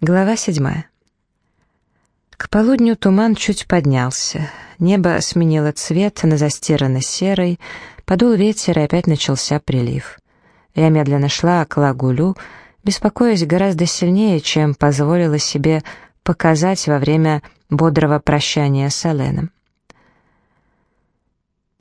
Глава седьмая. К полудню туман чуть поднялся. Небо сменило цвет на застиранно серый, подул ветер и опять начался прилив. Я медленно шла к лагулю, беспокоясь гораздо сильнее, чем позволила себе показать во время бодрого прощания с Эленом.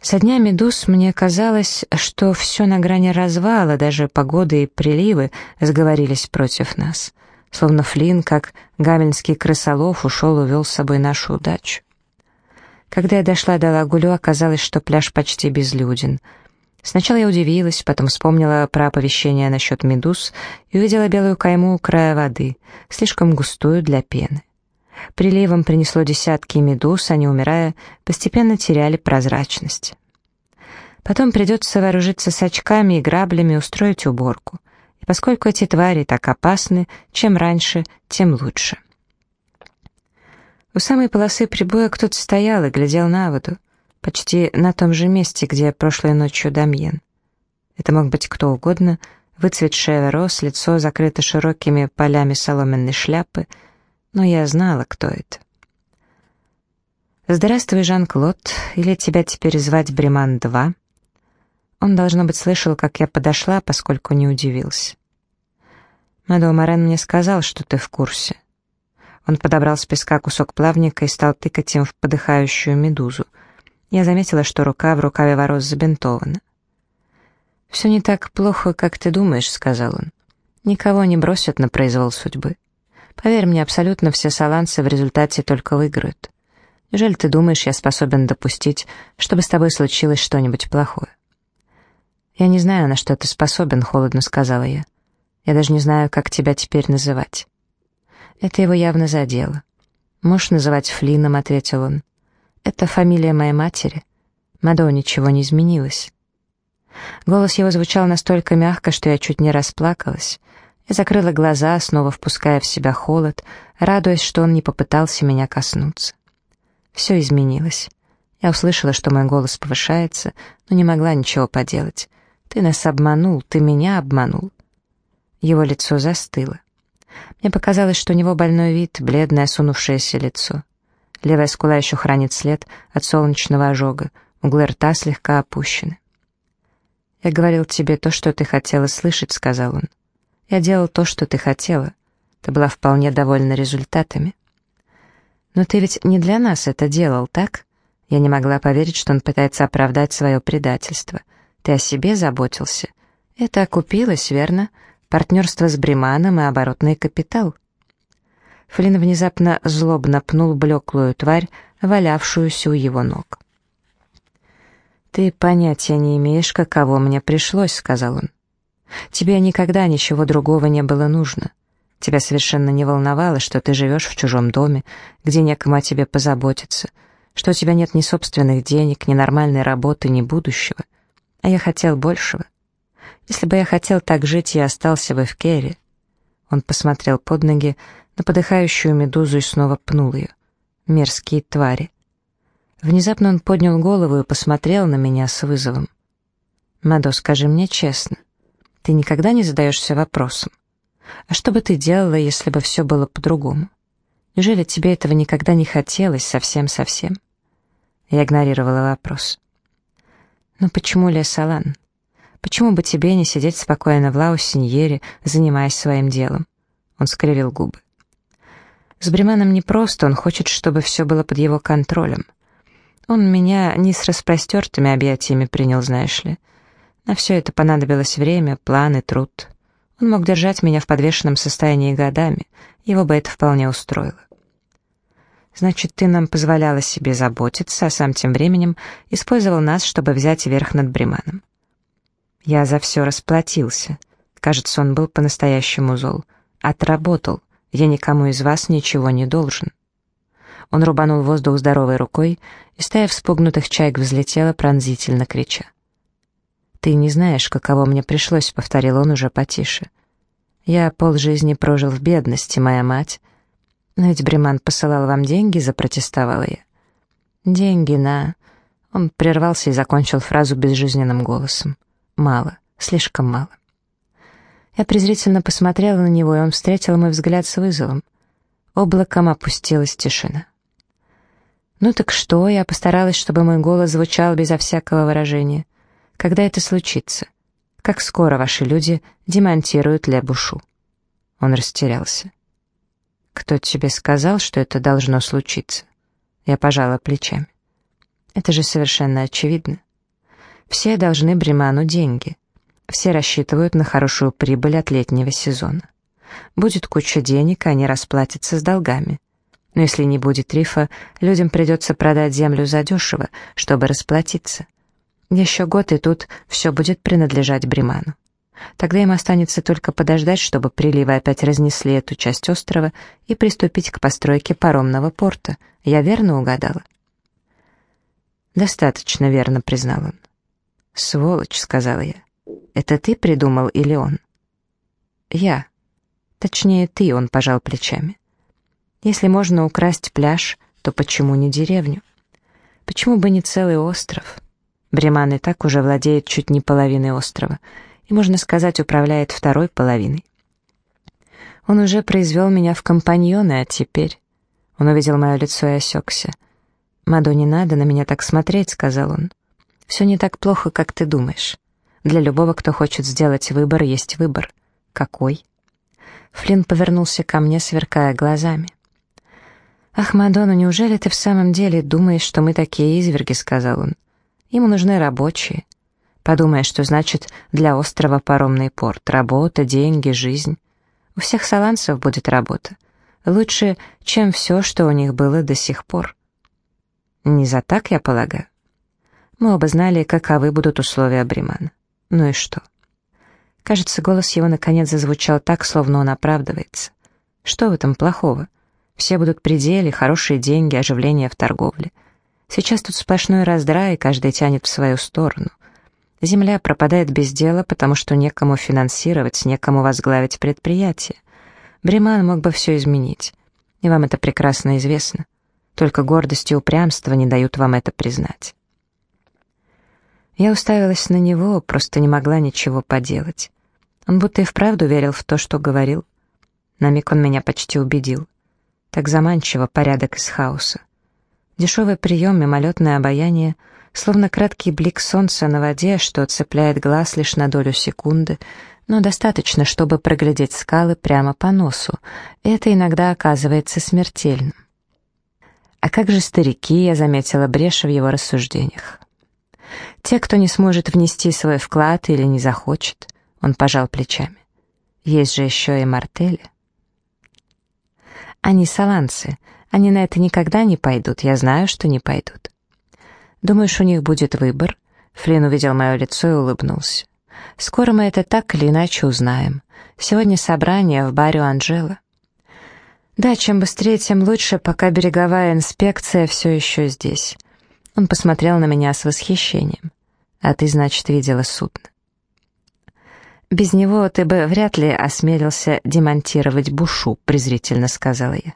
Со дня медуз мне казалось, что все на грани развала, даже погода и приливы сговорились против нас — словно Флинн, как гамельнский крысолов, ушел и увел с собой нашу удачу. Когда я дошла до Лагулю, оказалось, что пляж почти безлюден. Сначала я удивилась, потом вспомнила про оповещение насчет медуз и увидела белую кайму у края воды, слишком густую для пены. Приливом принесло десятки медуз, они, умирая, постепенно теряли прозрачность. Потом придется вооружиться с очками и граблями и устроить уборку поскольку эти твари так опасны, чем раньше, тем лучше. У самой полосы прибоя кто-то стоял и глядел на воду, почти на том же месте, где прошлой ночью Дамьен. Это мог быть кто угодно, выцветшее рос, лицо закрыто широкими полями соломенной шляпы, но я знала, кто это. «Здравствуй, Жан-Клод, или тебя теперь звать Бреман-2?» Он, должно быть, слышал, как я подошла, поскольку не удивился. «Мэдоу Морен мне сказал, что ты в курсе». Он подобрал с песка кусок плавника и стал тыкать им в подыхающую медузу. Я заметила, что рука в рукаве ворот забинтована. «Все не так плохо, как ты думаешь», — сказал он. «Никого не бросят на произвол судьбы. Поверь мне, абсолютно все саланцы в результате только выиграют. Неужели ты думаешь, я способен допустить, чтобы с тобой случилось что-нибудь плохое?» «Я не знаю, на что ты способен», — холодно сказала я. «Я даже не знаю, как тебя теперь называть». Это его явно задело. «Можешь называть Флином», — ответил он. «Это фамилия моей матери. Мадо ничего не изменилось». Голос его звучал настолько мягко, что я чуть не расплакалась. Я закрыла глаза, снова впуская в себя холод, радуясь, что он не попытался меня коснуться. Все изменилось. Я услышала, что мой голос повышается, но не могла ничего поделать. «Ты нас обманул, ты меня обманул». Его лицо застыло. Мне показалось, что у него больной вид, бледное, осунувшееся лицо. Левая скула еще хранит след от солнечного ожога, углы рта слегка опущены. «Я говорил тебе то, что ты хотела слышать», — сказал он. «Я делал то, что ты хотела. Ты была вполне довольна результатами». «Но ты ведь не для нас это делал, так?» Я не могла поверить, что он пытается оправдать свое предательство — ты о себе заботился. Это окупилось, верно? Партнерство с Бреманом и оборотный капитал. Флинн внезапно злобно пнул блеклую тварь, валявшуюся у его ног. «Ты понятия не имеешь, каково мне пришлось», — сказал он. «Тебе никогда ничего другого не было нужно. Тебя совершенно не волновало, что ты живешь в чужом доме, где некому о тебе позаботиться, что у тебя нет ни собственных денег, ни нормальной работы, ни будущего. А я хотел большего. Если бы я хотел так жить, я остался бы в Керри. Он посмотрел под ноги на подыхающую медузу и снова пнул ее. Мерзкие твари. Внезапно он поднял голову и посмотрел на меня с вызовом. «Мадо, скажи мне честно, ты никогда не задаешься вопросом, а что бы ты делала, если бы все было по-другому? Неужели тебе этого никогда не хотелось совсем-совсем?» Я игнорировала вопрос. Но почему Лесалан? Почему бы тебе не сидеть спокойно в Лаусиньере, занимаясь своим делом? Он скривил губы. С Бреманом непросто, он хочет, чтобы все было под его контролем. Он меня не с распростертыми объятиями принял, знаешь ли. На все это понадобилось время, план и труд. Он мог держать меня в подвешенном состоянии годами, его бы это вполне устроило. Значит, ты нам позволяла себе заботиться, а сам тем временем использовал нас, чтобы взять верх над Бреманом. Я за все расплатился. Кажется, он был по-настоящему зол. Отработал. Я никому из вас ничего не должен. Он рубанул воздух здоровой рукой, и стая вспугнутых чаек взлетела, пронзительно крича. «Ты не знаешь, каково мне пришлось», — повторил он уже потише. «Я полжизни прожил в бедности, моя мать, «Но ведь Бреман посылал вам деньги», — запротестовала я. «Деньги на...» Он прервался и закончил фразу безжизненным голосом. «Мало, слишком мало». Я презрительно посмотрела на него, и он встретил мой взгляд с вызовом. Облаком опустилась тишина. «Ну так что?» Я постаралась, чтобы мой голос звучал безо всякого выражения. «Когда это случится? Как скоро ваши люди демонтируют Лебушу?» Он растерялся. «Кто тебе сказал, что это должно случиться?» Я пожала плечами. «Это же совершенно очевидно. Все должны Бреману деньги. Все рассчитывают на хорошую прибыль от летнего сезона. Будет куча денег, они расплатятся с долгами. Но если не будет рифа, людям придется продать землю задешево, чтобы расплатиться. Еще год, и тут все будет принадлежать Бреману. Тогда им останется только подождать, чтобы приливы опять разнесли эту часть острова и приступить к постройке паромного порта. Я верно угадала? «Достаточно верно», — признал он. «Сволочь», — сказала я. «Это ты придумал или он?» «Я», Точнее, ты, он пожал плечами. Если можно украсть пляж, то почему не деревню? Почему бы не целый остров? Бреман и так уже владеет чуть не половиной острова, и, можно сказать, управляет второй половиной. Он уже произвел меня в компаньоны, а теперь... Он увидел мое лицо и осекся. «Мадо, не надо на меня так смотреть», — сказал он. «Все не так плохо, как ты думаешь. Для любого, кто хочет сделать выбор, есть выбор. Какой?» Флинн повернулся ко мне, сверкая глазами. «Ах, Мадонна, неужели ты в самом деле думаешь, что мы такие изверги?» — сказал он. «Ему нужны рабочие. Подумай, что значит для острова паромный порт. Работа, деньги, жизнь. У всех саланцев будет работа. Лучше, чем все, что у них было до сих пор. Не за так, я полагаю. Мы оба знали, каковы будут условия Бримана. Ну и что?» Кажется, голос его наконец зазвучал так, словно он оправдывается. Что в этом плохого? Все будут при деле, хорошие деньги, оживление в торговле. Сейчас тут сплошной раздрай, каждый тянет в свою сторону. Земля пропадает без дела, потому что некому финансировать, некому возглавить предприятие. Бреман мог бы все изменить. И вам это прекрасно известно. Только гордость и упрямство не дают вам это признать. Я уставилась на него, просто не могла ничего поделать. Он будто и вправду верил в то, что говорил. На миг он меня почти убедил. Так заманчиво порядок из хаоса. Дешевый прием, мимолетное обаяние, словно краткий блик солнца на воде, что цепляет глаз лишь на долю секунды, но достаточно, чтобы проглядеть скалы прямо по носу, это иногда оказывается смертельным. А как же старики, я заметила брешь в его рассуждениях. Те, кто не сможет внести свой вклад или не захочет, он пожал плечами. Есть же еще и мартели. Они саланцы. Они на это никогда не пойдут. Я знаю, что не пойдут. Думаешь, у них будет выбор? Флинн увидел мое лицо и улыбнулся. Скоро мы это так или иначе узнаем. Сегодня собрание в баре у Анжела. Да, чем быстрее, тем лучше, пока береговая инспекция все еще здесь. Он посмотрел на меня с восхищением. А ты, значит, видела судно. «Без него ты бы вряд ли осмелился демонтировать бушу», — презрительно сказала я.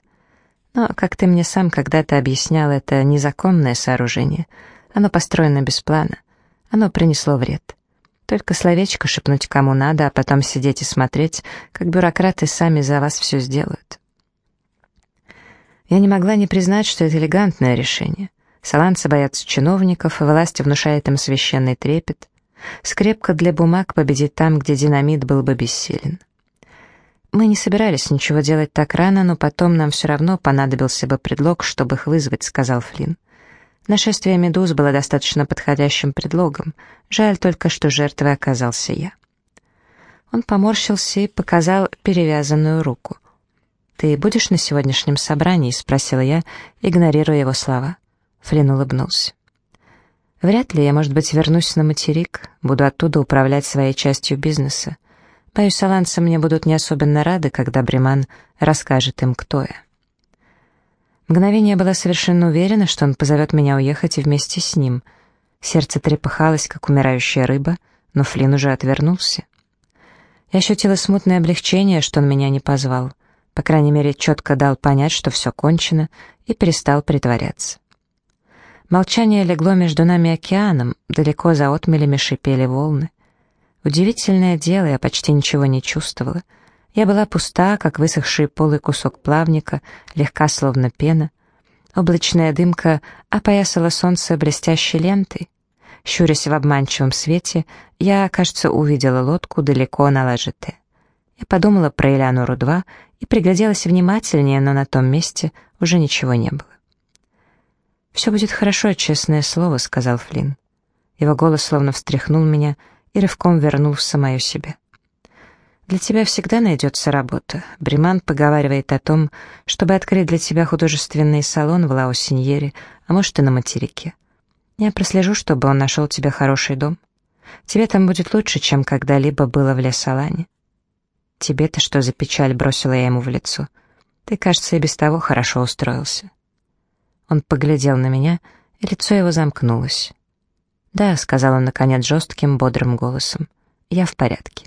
«Но, как ты мне сам когда-то объяснял, это незаконное сооружение. Оно построено без плана. Оно принесло вред. Только словечко шепнуть кому надо, а потом сидеть и смотреть, как бюрократы сами за вас все сделают». Я не могла не признать, что это элегантное решение. Саланцы боятся чиновников, власть внушает им священный трепет. Скрепка для бумаг победит там, где динамит был бы бессилен. Мы не собирались ничего делать так рано, но потом нам все равно понадобился бы предлог, чтобы их вызвать, сказал Флинн. Нашествие медуз было достаточно подходящим предлогом. Жаль только, что жертвой оказался я. Он поморщился и показал перевязанную руку. «Ты будешь на сегодняшнем собрании?» — спросила я, игнорируя его слова. Флинн улыбнулся. Вряд ли я, может быть, вернусь на материк, буду оттуда управлять своей частью бизнеса. Боюсь, саланцы мне будут не особенно рады, когда Бреман расскажет им, кто я. Мгновение была совершенно уверена, что он позовет меня уехать и вместе с ним. Сердце трепыхалось, как умирающая рыба, но Флин уже отвернулся. Я ощутила смутное облегчение, что он меня не позвал. По крайней мере, четко дал понять, что все кончено, и перестал притворяться. Молчание легло между нами океаном, далеко за отмелями шипели волны. Удивительное дело, я почти ничего не чувствовала. Я была пуста, как высохший полый кусок плавника, легка, словно пена. Облачная дымка опоясала солнце блестящей лентой. Щурясь в обманчивом свете, я, кажется, увидела лодку далеко на Ложете. Я подумала про Элеонору-2 и пригляделась внимательнее, но на том месте уже ничего не было. «Все будет хорошо, честное слово», — сказал Флинн. Его голос словно встряхнул меня и рывком вернул в самое себя. «Для тебя всегда найдется работа. Бриман поговаривает о том, чтобы открыть для тебя художественный салон в Лаосиньере, а может и на материке. Я прослежу, чтобы он нашел тебе хороший дом. Тебе там будет лучше, чем когда-либо было в Лесолане. Тебе-то что за печаль бросила я ему в лицо? Ты, кажется, и без того хорошо устроился». Он поглядел на меня, и лицо его замкнулось. «Да», — сказал он, наконец, жестким, бодрым голосом, — «я в порядке».